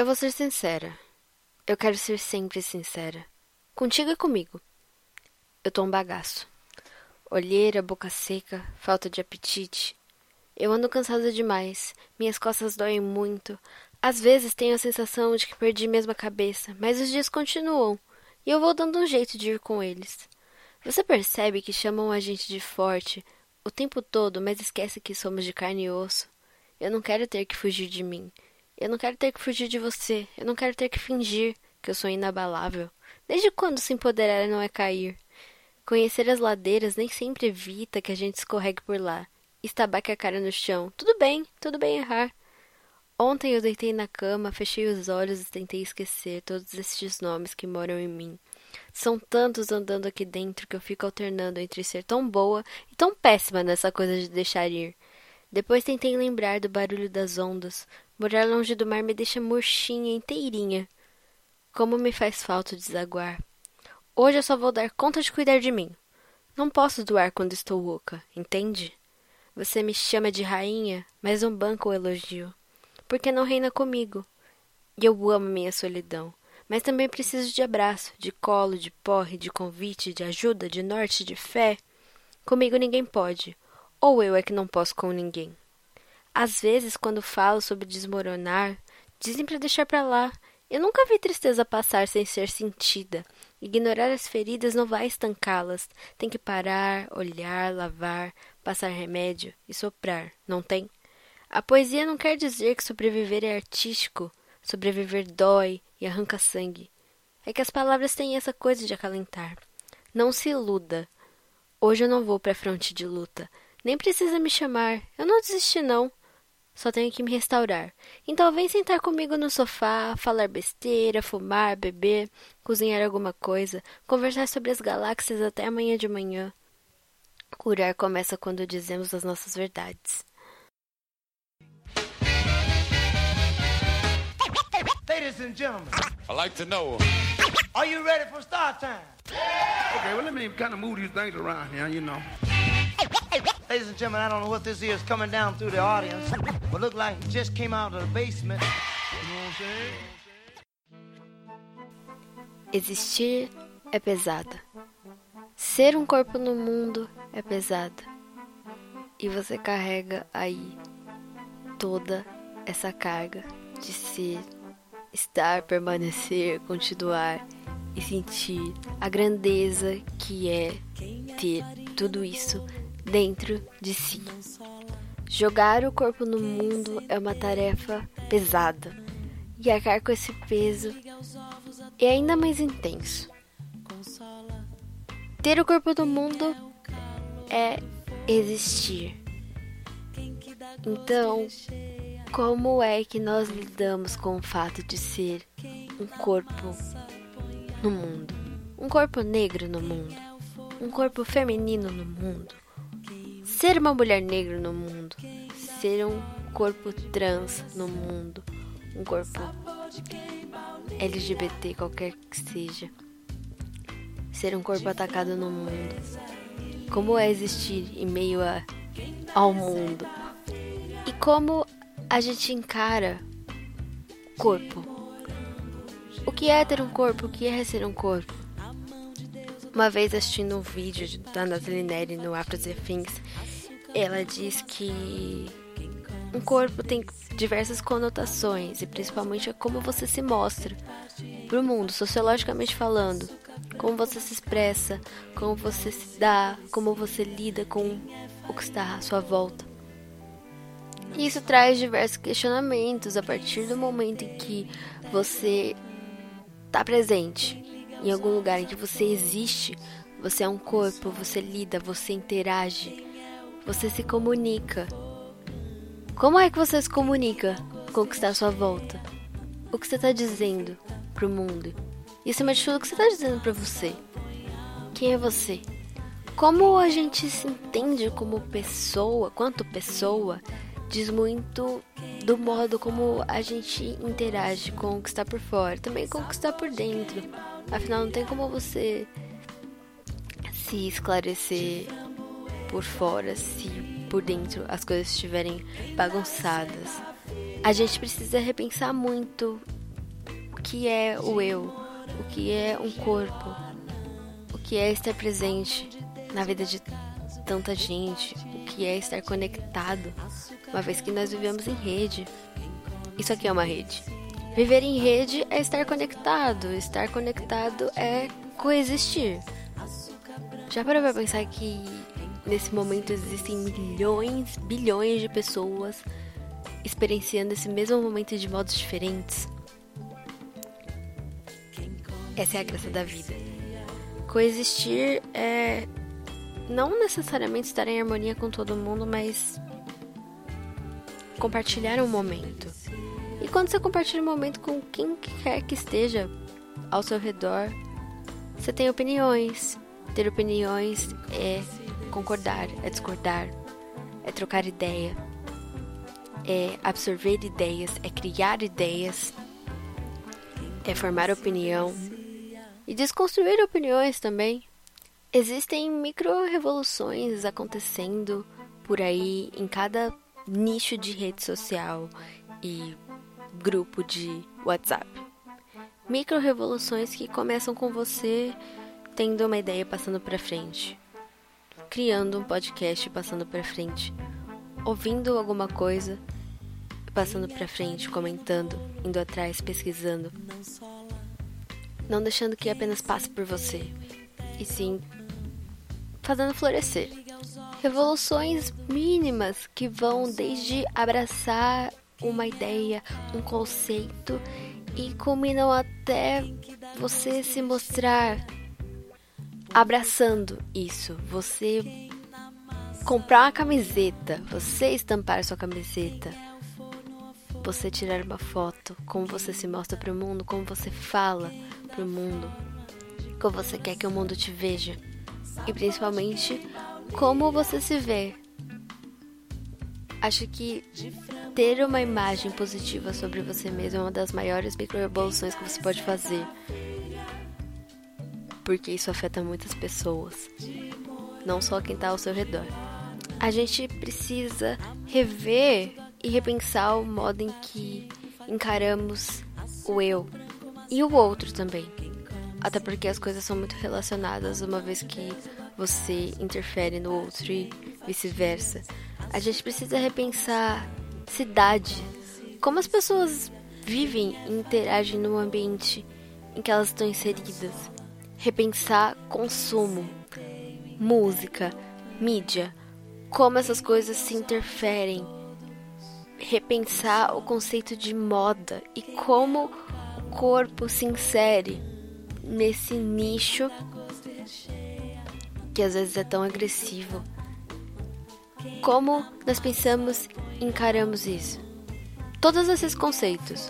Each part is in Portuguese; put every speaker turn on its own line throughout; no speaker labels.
Eu vou ser sincera. Eu quero ser sempre sincera. Contigo e comigo. Eu tô um bagaço. Olheira, boca seca, falta de apetite. Eu ando cansada demais. Minhas costas doem muito. Às vezes tenho a sensação de que perdi mesmo a cabeça, mas os dias continuam. E eu vou dando um jeito de ir com eles. Você percebe que chamam a gente de forte o tempo todo, mas esquece que somos de carne e osso. Eu não quero ter que fugir de mim. Eu não quero ter que fugir de você. Eu não quero ter que fingir que eu sou inabalável. Desde quando se empoderar não é cair? Conhecer as ladeiras nem sempre evita que a gente escorregue por lá. Estabaque a cara no chão. Tudo bem, tudo bem errar. Ontem eu deitei na cama, fechei os olhos e tentei esquecer todos estes nomes que moram em mim. São tantos andando aqui dentro que eu fico alternando entre ser tão boa e tão péssima nessa coisa de deixar ir. Depois tentei lembrar do barulho das ondas. Morar longe do mar me deixa murchinha inteirinha. Como me faz falta desaguar. Hoje eu só vou dar conta de cuidar de mim. Não posso doar quando estou louca, entende? Você me chama de rainha, mas não banco o elogio porque não reina comigo. E eu amo minha solidão, mas também preciso de abraço, de colo, de porre, de convite, de ajuda, de norte, de fé. Comigo ninguém pode, ou eu é que não posso com ninguém. Às vezes, quando falo sobre desmoronar, dizem para deixar para lá. Eu nunca vi tristeza passar sem ser sentida. Ignorar as feridas não vai estancá-las. Tem que parar, olhar, lavar, passar remédio e soprar, não tem? A poesia não quer dizer que sobreviver é artístico. Sobreviver dói e arranca sangue. É que as palavras têm essa coisa de acalentar. Não se iluda. Hoje eu não vou para a fronte de luta. Nem precisa me chamar. Eu não desisti, não. Só tenho que me restaurar. Então vem sentar comigo no sofá, falar besteira, fumar, beber, cozinhar alguma coisa, conversar sobre as galáxias até amanhã de manhã. Curar começa quando dizemos as nossas verdades.
Ladies and gentlemen.
I like to know.
Are you ready for start time?
Okay, well, let me kind of move these things around here, you know.
Ladies and gentlemen, I don't know what this is coming down through the audience, but look like it just came out of the basement. You know what I'm saying?
Existir é pesada. Ser um corpo no mundo é pesada. E você carrega aí toda essa carga de ser estar, permanecer, continuar e sentir a grandeza que é ter tudo isso dentro de si. Jogar o corpo no mundo é uma tarefa pesada e arcar com esse peso é ainda mais intenso. Ter o corpo no mundo é existir. Então, como é que nós lidamos com o fato de ser um corpo no mundo? Um corpo negro no mundo? Um corpo feminino no mundo? Ser uma mulher negra no mundo? Ser um corpo trans no mundo? Um corpo LGBT, qualquer que seja? Ser um corpo atacado no mundo? Como é existir em meio a, ao mundo? E como a gente encara corpo. O que é ter um corpo? O que é ser um corpo? Uma vez assistindo um vídeo da Nathalie Neri no Afros Fins, ela diz que um corpo tem diversas conotações e principalmente é como você se mostra para o mundo, sociologicamente falando. Como você se expressa, como você se dá, como você lida com o que está à sua volta. Isso traz diversos questionamentos a partir do momento em que você está presente em algum lugar em que você existe, você é um corpo, você lida, você interage, você se comunica. Como é que você se comunica com o que está à sua volta? O que você está dizendo para o mundo? E acima de tudo, o que você está dizendo para você? Quem é você? Como a gente se entende como pessoa, quanto pessoa, diz muito do modo como a gente interage com o que está por fora, também com o que está por dentro. Afinal, não tem como você se esclarecer por fora se por dentro as coisas estiverem bagunçadas. A gente precisa repensar muito que é o eu, o que é um corpo, o que é estar presente na vida de tanta gente, o que é estar conectado, uma vez que nós vivemos em rede. Isso aqui é uma rede. Viver em rede é estar conectado, estar conectado é coexistir. Já parou pra pensar que nesse momento existem milhões, bilhões de pessoas experienciando esse mesmo momento de modos diferentes? Essa é a graça da vida. Coexistir é não necessariamente estar em harmonia com todo mundo, mas compartilhar um momento. E quando você compartilha um momento com quem quer que esteja ao seu redor, você tem opiniões. Ter opiniões é concordar, é discordar, é trocar ideia, é absorver ideias, é criar ideias, é formar opinião e desconstruir opiniões também. Existem micro-revoluções acontecendo por aí em cada nicho de rede social e grupo de WhatsApp. Micro-revoluções que começam com você tendo uma ideia passando para frente, criando um podcast passando para frente, ouvindo alguma coisa passando para frente, comentando, indo atrás, pesquisando, não deixando que apenas passe por você, e sim fazendo florescer. Revoluções mínimas que vão desde abraçar uma ideia, um conceito e culminam até você se mostrar abraçando isso. Você comprar uma camiseta, você estampar sua camiseta, você tirar uma foto, como você se mostra para o mundo, como você fala para o mundo, como você quer que o mundo te veja e principalmente como você se vê. Acho que ter uma imagem positiva sobre você mesmo é uma das maiores microevoluções que você pode fazer. Porque isso afeta muitas pessoas, não só quem está ao seu redor. A gente precisa rever e repensar o modo em que encaramos o eu e o outro também. Até porque as coisas são muito relacionadas, uma vez que você interfere no outro e vice-versa. A gente precisa repensar cidade, como as pessoas vivem e interagem no ambiente em que elas estão inseridas. Repensar consumo, música, mídia, como essas coisas se interferem. Repensar o conceito de moda e como o corpo se insere nesse nicho que às vezes é tão agressivo. Como nós pensamos e encaramos isso? Todos esses conceitos.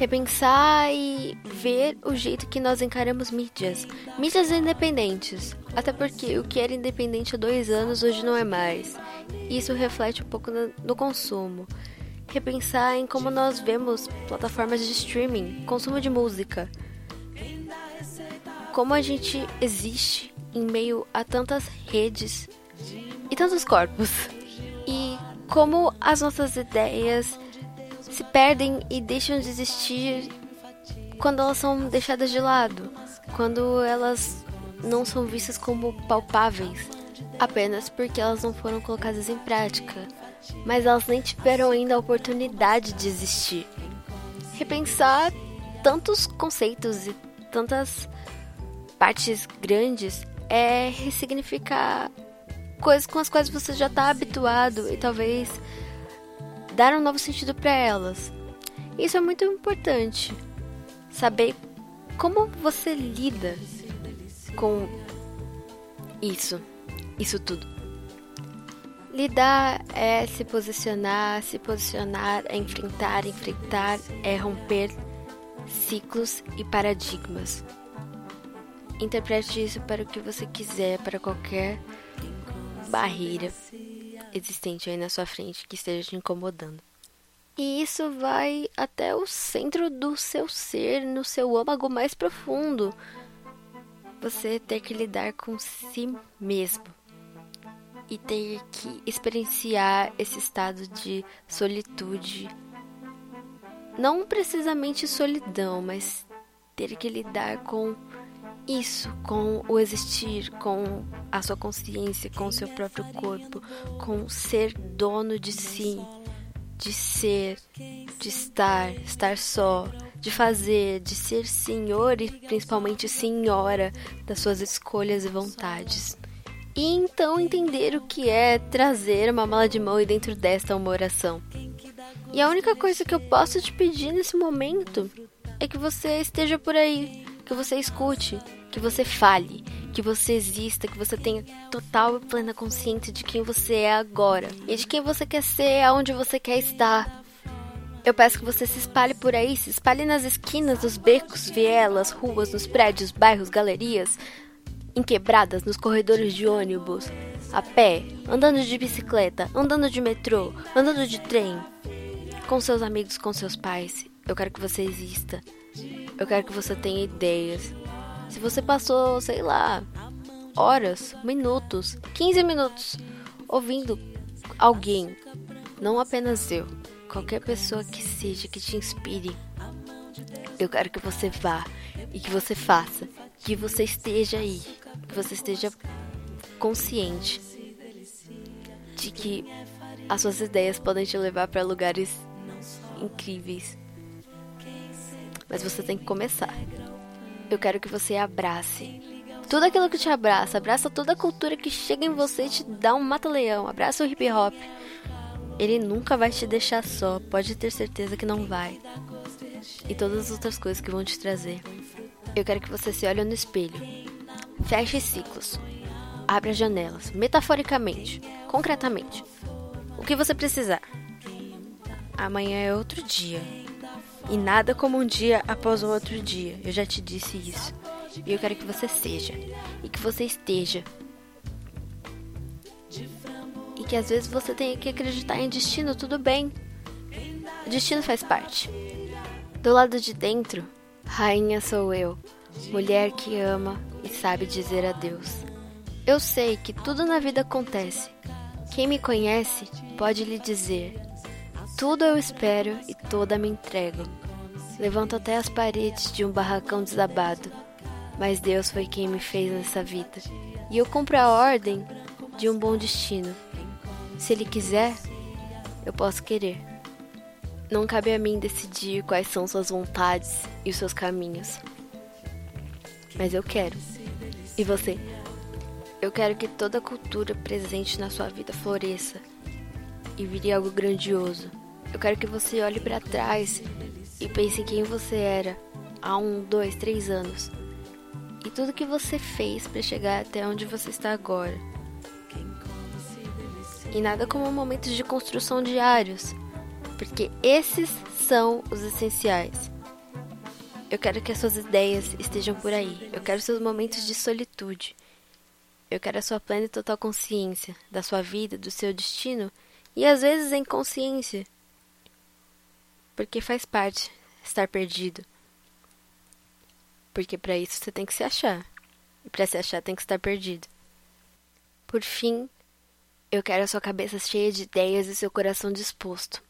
Repensar e ver o jeito que nós encaramos mídias. Mídias independentes. Até porque o que era independente há dois anos hoje não é mais. Isso reflete um pouco no, consumo. Repensar em como nós vemos plataformas de streaming, consumo de música como a gente existe em meio a tantas redes e tantos corpos. E como as nossas ideias se perdem e deixam de existir quando elas são deixadas de lado, quando elas não são vistas como palpáveis, apenas porque elas não foram colocadas em prática, mas elas nem tiveram ainda a oportunidade de existir. Repensar tantos conceitos e tantas partes grandes é ressignificar coisas com as quais você já está habituado e talvez dar um novo sentido para elas. Isso é muito importante. Saber como você lida com isso, isso tudo. Lidar é se posicionar, se posicionar é enfrentar, enfrentar é romper ciclos e paradigmas. Interprete isso para o que você quiser, para qualquer barreira existente aí na sua frente que esteja te incomodando. E isso vai até o centro do seu ser, no seu âmago mais profundo. Você ter que lidar com si mesmo e ter que experienciar esse estado de solitude Não precisamente solidão, mas ter que lidar com isso, com o existir, com a sua consciência, com o seu próprio corpo, com ser dono de si, de ser, de estar, estar só, de fazer, de ser senhor e principalmente senhora das suas escolhas e vontades. E então entender o que é trazer uma mala de mão e dentro desta uma oração. E a única coisa que eu posso te pedir nesse momento é que você esteja por aí, que você escute, que você fale, que você exista, que você tenha total e plena consciência de quem você é agora e de quem você quer ser, aonde você quer estar. Eu peço que você se espalhe por aí, se espalhe nas esquinas dos becos, vielas, ruas, nos prédios, bairros, galerias, em quebradas, nos corredores de ônibus, a pé, andando de bicicleta, andando de metrô, andando de trem, com seus amigos, com seus pais. Eu quero que você exista. Eu quero que você tenha ideias. Se você passou, sei lá, horas, minutos, 15 minutos ouvindo alguém, não apenas eu, qualquer pessoa que seja que te inspire, eu quero que você vá e que você faça, que você esteja aí, que você esteja consciente de que as suas ideias podem te levar para lugares incríveis. Mas você tem que começar. Eu quero que você abrace tudo aquilo que te abraça, abraça toda a cultura que chega em você e te dá um mata-leão, abraça o hip hop. Ele nunca vai te deixar só, pode ter certeza que não vai. E todas as outras coisas que vão te trazer. Eu quero que você se olhe no espelho. Feche ciclos. Abra janelas, metaforicamente, concretamente. O que você precisar. Amanhã é outro dia. E nada como um dia após o outro dia. Eu já te disse isso. E eu quero que você seja. E que você esteja. E que às vezes você tenha que acreditar em destino, tudo bem. O destino faz parte. Do lado de dentro, rainha sou eu, mulher que ama e sabe dizer adeus. Eu sei que tudo na vida acontece. Quem me conhece pode lhe dizer: tudo eu espero e toda me entrego. Levanto até as paredes de um barracão desabado, mas Deus foi quem me fez nessa vida. E eu cumpro a ordem de um bom destino. Se Ele quiser, eu posso querer. Não cabe a mim decidir quais são suas vontades e os seus caminhos. Mas eu quero. E você? Eu quero que toda cultura presente na sua vida floresça e vire algo grandioso. Eu quero que você olhe para trás e pense em quem você era há um, dois, três anos e tudo que você fez para chegar até onde você está agora. E nada como momentos de construção diários, porque esses são os essenciais. Eu quero que as suas ideias estejam por aí. Eu quero seus momentos de solitude. Eu quero a sua plena e total consciência da sua vida, do seu destino e às vezes a inconsciência porque faz parte estar perdido. Porque para isso você tem que se achar. E para se achar tem que estar perdido. Por fim, eu quero a sua cabeça cheia de ideias e seu coração disposto.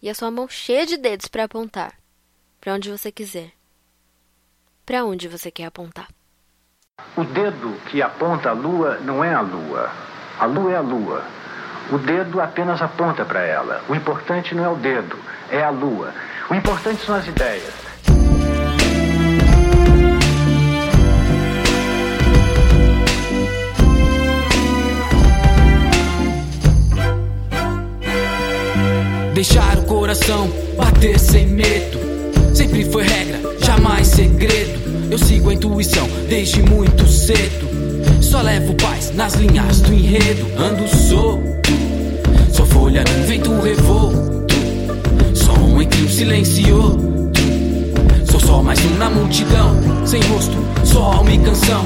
E a sua mão cheia de dedos para apontar para onde você quiser. Para onde você quer apontar?
O dedo que aponta a lua não é a lua. A lua é a lua. O dedo apenas aponta para ela. O importante não é o dedo, é a lua. O importante são as ideias.
Deixar o coração bater sem medo. Sempre foi regra, jamais segredo. Eu sigo a intuição desde muito cedo. Só levo paz nas linhas do enredo. Ando solto, sou folha num vento revolto som entre o silencioso. Sou só mais um na multidão, sem rosto, só alma e canção.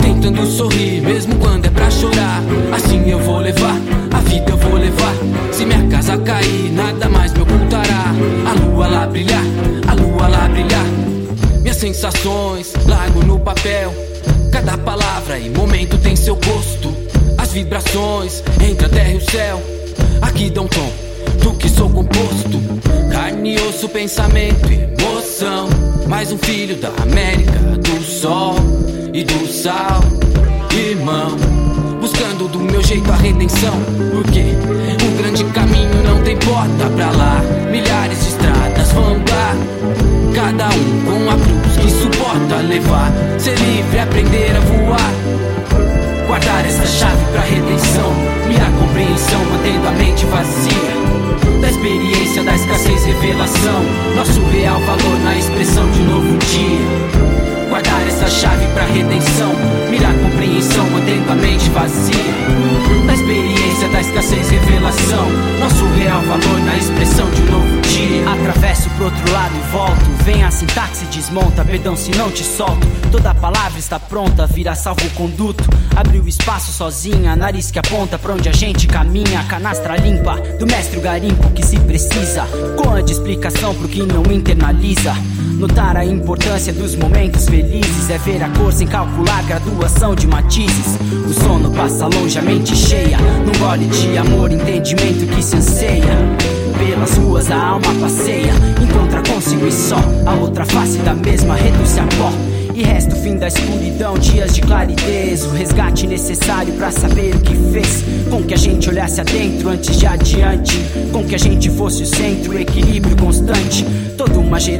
Tentando sorrir, mesmo quando é pra chorar. Assim eu vou levar, a vida eu vou levar. Se minha casa cair, nada mais me ocultará. A lua lá brilhar, a lua lá brilhar. Minhas sensações, vibrações entre a terra e o céu. Aqui dão tom do que sou composto. Carne, osso, pensamento emoção. Mais um filho da América, do sol e do sal, irmão. Buscando do meu jeito a redenção. Porque um grande caminho não tem porta pra lá. Milhares de estradas vão dar. Cada um com a cruz que suporta levar. Ser livre, aprender a voar. Guardar essa chave pra redenção. Mirar compreensão, mantendo a mente vazia. Da experiência da escassez, revelação. Nosso real valor na expressão de novo dia. Guardar essa chave pra redenção. Mirar compreensão, mantendo a mente vazia. Da experiência da escassez, revelação. Nosso real valor na expressão de
Atravesso pro outro lado e volto. Vem a sintaxe, desmonta, perdão se não te solto. Toda palavra está pronta, vira salvo-conduto. Abriu espaço sozinha, nariz que aponta pra onde a gente caminha. Canastra limpa, do mestre o garimpo que se precisa. Com de explicação pro que não internaliza. Notar a importância dos momentos felizes é ver a cor sem calcular graduação de matizes. O sono passa longe, a mente cheia. Num gole de amor, entendimento que se anseia. Pelas ruas a alma passeia, encontra consigo e só. A outra face da mesma reduz a pó. E resta o fim da escuridão, dias de claridez. O resgate necessário pra saber o que fez. Com que a gente olhasse adentro antes de adiante. Com que a gente fosse o centro, equilíbrio constante. Toda uma geração